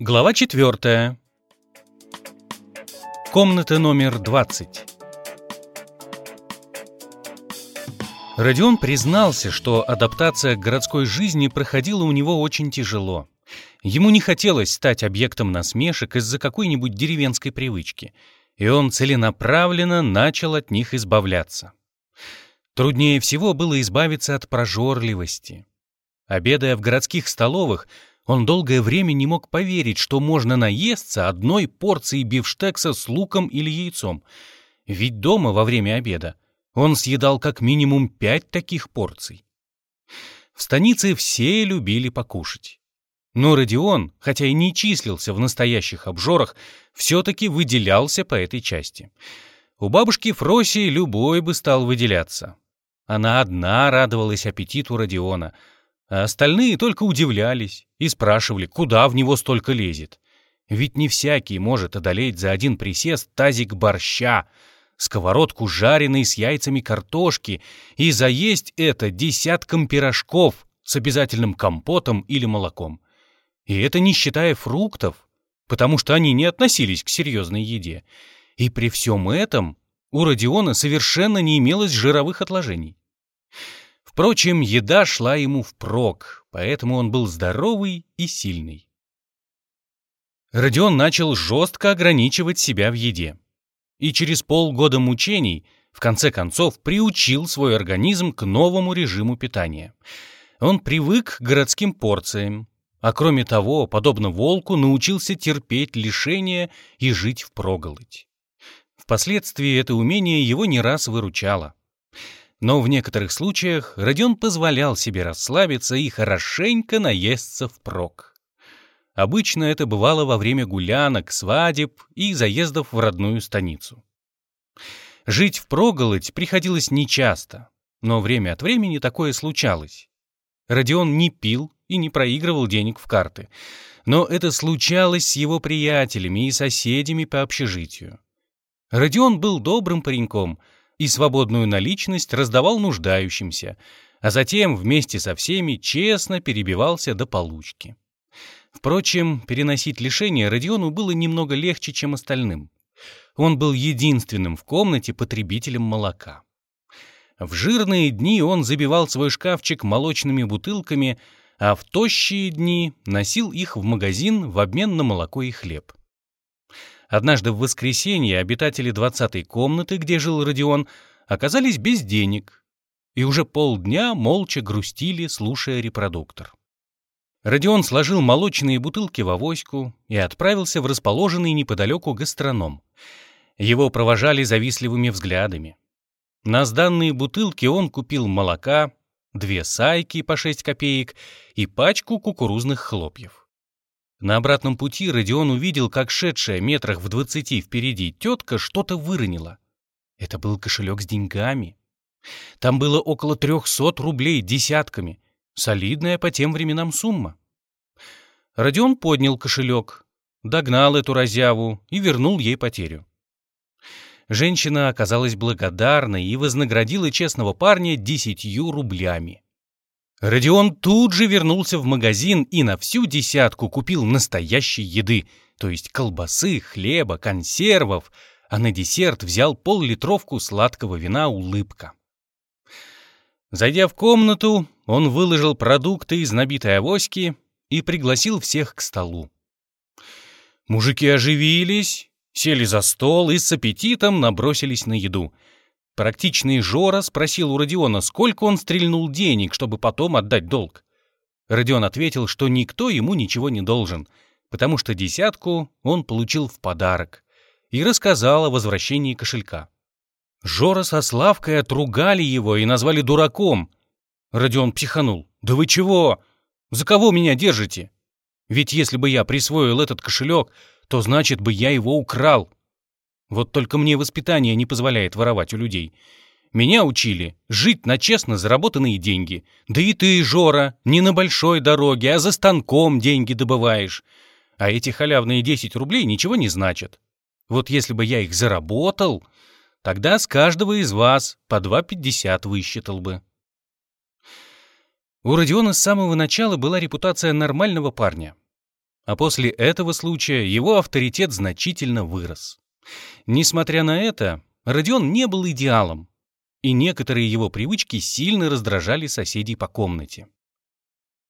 Глава четвертая. Комната номер 20. Родион признался, что адаптация к городской жизни проходила у него очень тяжело. Ему не хотелось стать объектом насмешек из-за какой-нибудь деревенской привычки, и он целенаправленно начал от них избавляться. Труднее всего было избавиться от прожорливости. Обедая в городских столовых, он долгое время не мог поверить, что можно наесться одной порцией бифштекса с луком или яйцом. Ведь дома во время обеда он съедал как минимум пять таких порций. В станице все любили покушать. Но Родион, хотя и не числился в настоящих обжорах, все-таки выделялся по этой части. У бабушки Фроси любой бы стал выделяться. Она одна радовалась аппетиту Родиона — а остальные только удивлялись и спрашивали, куда в него столько лезет. Ведь не всякий может одолеть за один присест тазик борща, сковородку жареной с яйцами картошки и заесть это десятком пирожков с обязательным компотом или молоком. И это не считая фруктов, потому что они не относились к серьезной еде. И при всем этом у Родиона совершенно не имелось жировых отложений. Впрочем, еда шла ему впрок, поэтому он был здоровый и сильный. Родион начал жестко ограничивать себя в еде. И через полгода мучений, в конце концов, приучил свой организм к новому режиму питания. Он привык к городским порциям, а кроме того, подобно волку, научился терпеть лишения и жить впроголодь. Впоследствии это умение его не раз выручало. Но в некоторых случаях Родион позволял себе расслабиться и хорошенько наесться впрок. Обычно это бывало во время гулянок, свадеб и заездов в родную станицу. Жить впроголодь приходилось нечасто, но время от времени такое случалось. Родион не пил и не проигрывал денег в карты, но это случалось с его приятелями и соседями по общежитию. Родион был добрым пареньком — и свободную наличность раздавал нуждающимся, а затем вместе со всеми честно перебивался до получки. Впрочем, переносить лишения Родиону было немного легче, чем остальным. Он был единственным в комнате потребителем молока. В жирные дни он забивал свой шкафчик молочными бутылками, а в тощие дни носил их в магазин в обмен на молоко и хлеб. Однажды в воскресенье обитатели двадцатой комнаты, где жил Родион, оказались без денег и уже полдня молча грустили, слушая репродуктор. Родион сложил молочные бутылки в авоську и отправился в расположенный неподалеку гастроном. Его провожали завистливыми взглядами. На сданные бутылки он купил молока, две сайки по 6 копеек и пачку кукурузных хлопьев. На обратном пути Родион увидел, как шедшая метрах в двадцати впереди тетка что-то выронила. Это был кошелек с деньгами. Там было около трехсот рублей десятками. Солидная по тем временам сумма. Родион поднял кошелек, догнал эту разяву и вернул ей потерю. Женщина оказалась благодарной и вознаградила честного парня десятью рублями. Родион тут же вернулся в магазин и на всю десятку купил настоящей еды, то есть колбасы, хлеба, консервов, а на десерт взял пол-литровку сладкого вина «Улыбка». Зайдя в комнату, он выложил продукты из набитой авоськи и пригласил всех к столу. Мужики оживились, сели за стол и с аппетитом набросились на еду — Практичный Жора спросил у Родиона, сколько он стрельнул денег, чтобы потом отдать долг. Родион ответил, что никто ему ничего не должен, потому что десятку он получил в подарок, и рассказал о возвращении кошелька. Жора со Славкой отругали его и назвали дураком. Родион психанул. «Да вы чего? За кого меня держите? Ведь если бы я присвоил этот кошелек, то значит бы я его украл. Вот только мне воспитание не позволяет воровать у людей. Меня учили жить на честно заработанные деньги. Да и ты, Жора, не на большой дороге, а за станком деньги добываешь. А эти халявные 10 рублей ничего не значат. Вот если бы я их заработал, тогда с каждого из вас по 2,50 высчитал бы. У Родиона с самого начала была репутация нормального парня. А после этого случая его авторитет значительно вырос. Несмотря на это, Родион не был идеалом, и некоторые его привычки сильно раздражали соседей по комнате.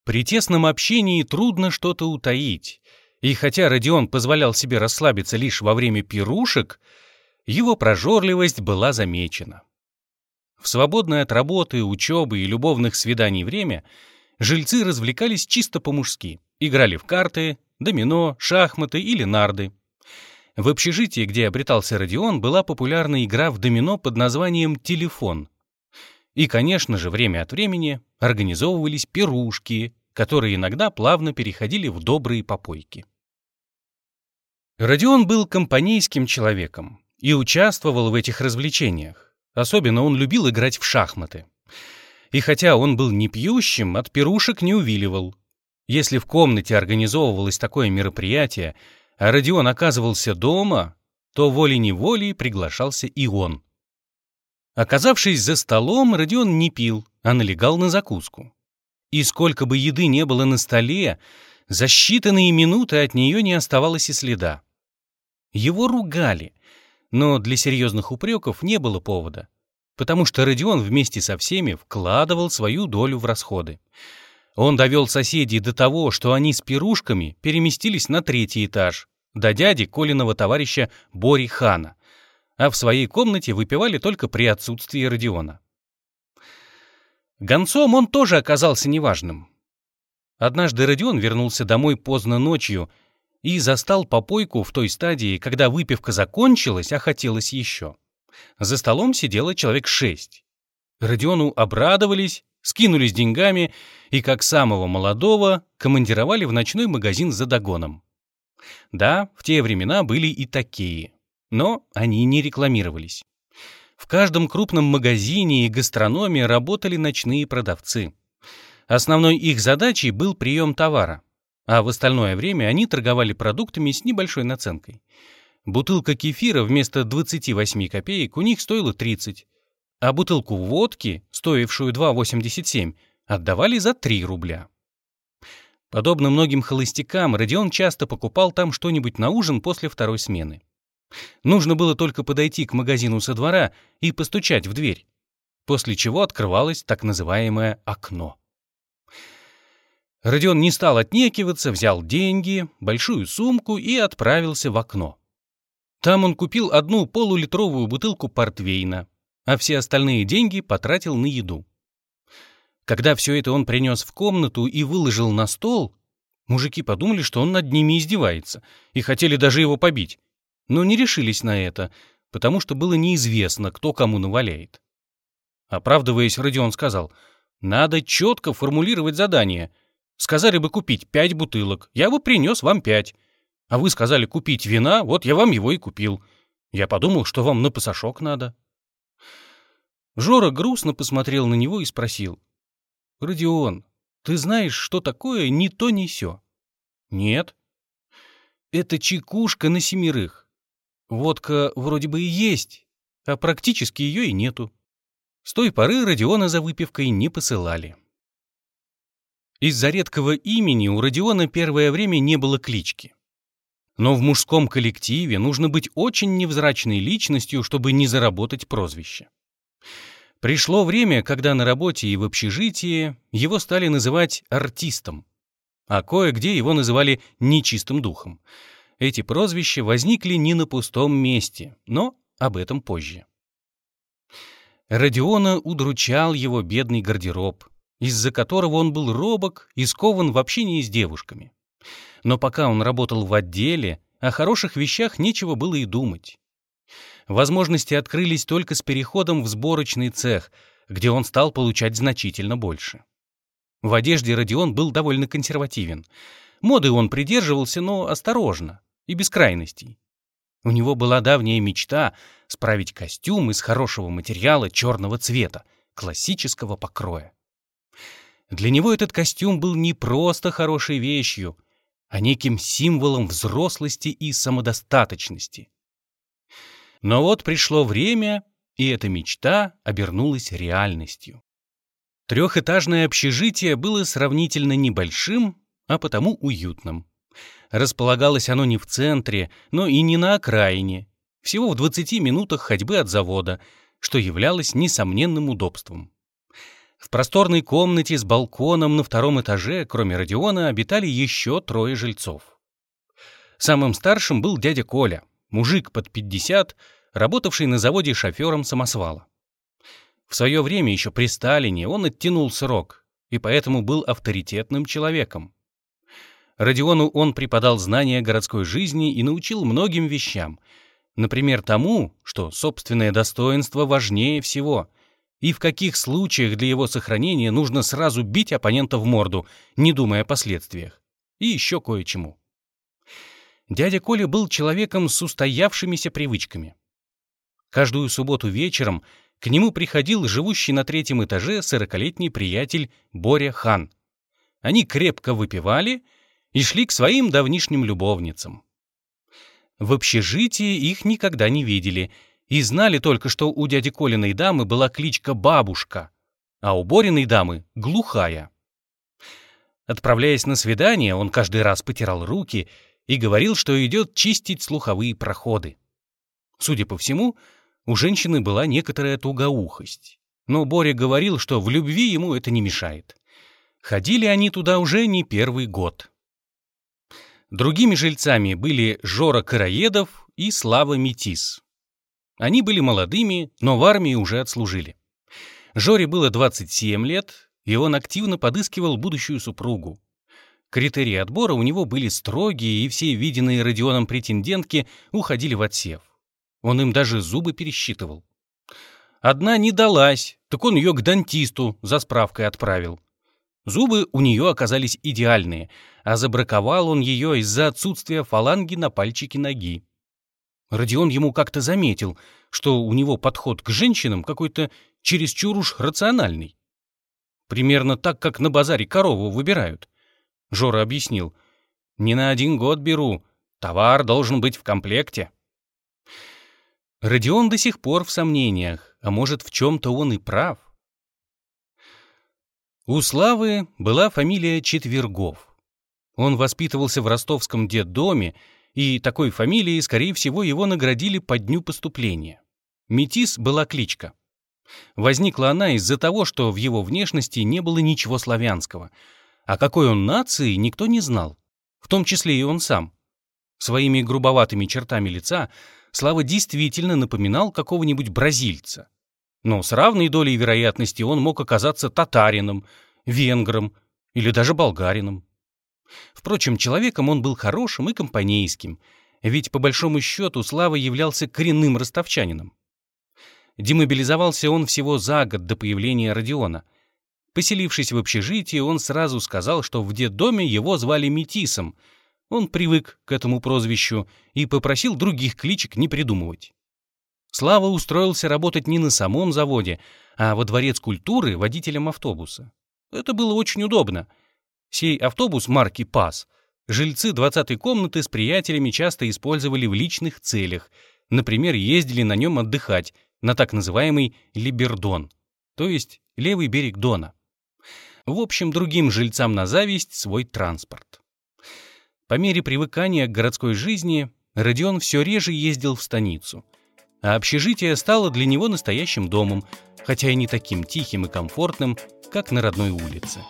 При тесном общении трудно что-то утаить, и хотя Родион позволял себе расслабиться лишь во время пирушек, его прожорливость была замечена. В свободное от работы, учебы и любовных свиданий время жильцы развлекались чисто по-мужски, играли в карты, домино, шахматы или нарды. В общежитии, где обретался Родион, была популярна игра в домино под названием «Телефон». И, конечно же, время от времени организовывались пирушки, которые иногда плавно переходили в добрые попойки. Родион был компанейским человеком и участвовал в этих развлечениях. Особенно он любил играть в шахматы. И хотя он был не пьющим, от пирушек не увиливал. Если в комнате организовывалось такое мероприятие, а Родион оказывался дома, то волей-неволей приглашался и он. Оказавшись за столом, Родион не пил, а налегал на закуску. И сколько бы еды не было на столе, за считанные минуты от нее не оставалось и следа. Его ругали, но для серьезных упреков не было повода, потому что Родион вместе со всеми вкладывал свою долю в расходы. Он довел соседей до того, что они с пирушками переместились на третий этаж, до дяди Колиного товарища Бори Хана, а в своей комнате выпивали только при отсутствии Родиона. Гонцом он тоже оказался неважным. Однажды Родион вернулся домой поздно ночью и застал попойку в той стадии, когда выпивка закончилась, а хотелось еще. За столом сидело человек шесть. Родиону обрадовались, скинулись деньгами и, как самого молодого, командировали в ночной магазин за догоном. Да, в те времена были и такие, но они не рекламировались. В каждом крупном магазине и гастрономе работали ночные продавцы. Основной их задачей был прием товара, а в остальное время они торговали продуктами с небольшой наценкой. Бутылка кефира вместо 28 копеек у них стоила 30, а бутылку водки, стоившую 2,87, отдавали за 3 рубля. Подобно многим холостякам, Родион часто покупал там что-нибудь на ужин после второй смены. Нужно было только подойти к магазину со двора и постучать в дверь, после чего открывалось так называемое окно. Родион не стал отнекиваться, взял деньги, большую сумку и отправился в окно. Там он купил одну полулитровую бутылку портвейна, а все остальные деньги потратил на еду. Когда все это он принес в комнату и выложил на стол, мужики подумали, что он над ними издевается, и хотели даже его побить, но не решились на это, потому что было неизвестно, кто кому наваляет. Оправдываясь, Родион сказал, «Надо четко формулировать задание. Сказали бы купить пять бутылок, я бы принес вам пять. А вы сказали купить вина, вот я вам его и купил. Я подумал, что вам на пасашок надо». Жора грустно посмотрел на него и спросил, «Родион, ты знаешь, что такое ни то, ни сё?» «Нет». «Это чекушка на семерых. Водка вроде бы и есть, а практически ее и нету». С той поры Родиона за выпивкой не посылали. Из-за редкого имени у Родиона первое время не было клички. Но в мужском коллективе нужно быть очень невзрачной личностью, чтобы не заработать прозвище. Пришло время, когда на работе и в общежитии его стали называть артистом, а кое-где его называли нечистым духом. Эти прозвища возникли не на пустом месте, но об этом позже. Родиона удручал его бедный гардероб, из-за которого он был робок и скован в общении с девушками. Но пока он работал в отделе, о хороших вещах нечего было и думать. Возможности открылись только с переходом в сборочный цех, где он стал получать значительно больше. В одежде Родион был довольно консервативен. Моды он придерживался, но осторожно и без крайностей. У него была давняя мечта справить костюм из хорошего материала черного цвета, классического покроя. Для него этот костюм был не просто хорошей вещью, а неким символом взрослости и самодостаточности. Но вот пришло время, и эта мечта обернулась реальностью. Трехэтажное общежитие было сравнительно небольшим, а потому уютным. Располагалось оно не в центре, но и не на окраине, всего в 20 минутах ходьбы от завода, что являлось несомненным удобством. В просторной комнате с балконом на втором этаже, кроме Родиона, обитали еще трое жильцов. Самым старшим был дядя Коля, мужик под 50, работавший на заводе шофером самосвала. В свое время, еще при Сталине, он оттянул срок, и поэтому был авторитетным человеком. Родиону он преподал знания городской жизни и научил многим вещам. Например, тому, что собственное достоинство важнее всего, и в каких случаях для его сохранения нужно сразу бить оппонента в морду, не думая о последствиях. И еще кое-чему. Дядя Коля был человеком с устоявшимися привычками. Каждую субботу вечером к нему приходил живущий на третьем этаже сорокалетний приятель Боря Хан. Они крепко выпивали — и шли к своим давнишним любовницам. В общежитии их никогда не видели и знали только, что у дяди Колиной дамы была кличка «Бабушка», а у Бориной дамы — «Глухая». Отправляясь на свидание, он каждый раз потирал руки и говорил, что идет чистить слуховые проходы. Судя по всему, у женщины была некоторая тугоухость. Но Боря говорил, что в любви ему это не мешает. Ходили они туда уже не первый год. Другими жильцами были Жора Караедов и Слава Метис. Они были молодыми, но в армии уже отслужили. Жоре было 27 лет, и он активно подыскивал будущую супругу. Критерии отбора у него были строгие, и все виденные Родионом претендентки уходили в отсев. Он им даже зубы пересчитывал. Одна не далась, так он ее к дантисту за справкой отправил. Зубы у нее оказались идеальные, а забраковал он ее из-за отсутствия фаланги на пальчике ноги. Родион ему как-то заметил, что у него подход к женщинам какой-то чересчур уж рациональный. Примерно так, как на базаре корову выбирают. Жора объяснил. «Не на один год беру. Товар должен быть в комплекте». Родион до сих пор в сомнениях, а может, в чем-то он и прав. У Славы была фамилия Четвергов. Он воспитывался в ростовском детдоме, и такой фамилией, скорее всего, его наградили по дню поступления. Метис была кличка. Возникла она из-за того, что в его внешности не было ничего славянского, а какой он нации никто не знал, в том числе и он сам. Своими грубоватыми чертами лица Слава действительно напоминал какого-нибудь бразильца но с равной долей вероятности он мог оказаться татарином, венгром или даже болгарином. Впрочем, человеком он был хорошим и компанейским, ведь по большому счету Слава являлся коренным ростовчанином. Демобилизовался он всего за год до появления Родиона. Поселившись в общежитии, он сразу сказал, что в детдоме его звали Метисом. Он привык к этому прозвищу и попросил других кличек не придумывать. Слава устроился работать не на самом заводе, а во дворец культуры водителем автобуса. Это было очень удобно. Сей автобус марки «ПАС» жильцы 20-й комнаты с приятелями часто использовали в личных целях, например, ездили на нем отдыхать на так называемый Либердон, то есть левый берег Дона. В общем, другим жильцам на зависть свой транспорт. По мере привыкания к городской жизни Родион все реже ездил в станицу — а общежитие стало для него настоящим домом, хотя и не таким тихим и комфортным, как на родной улице.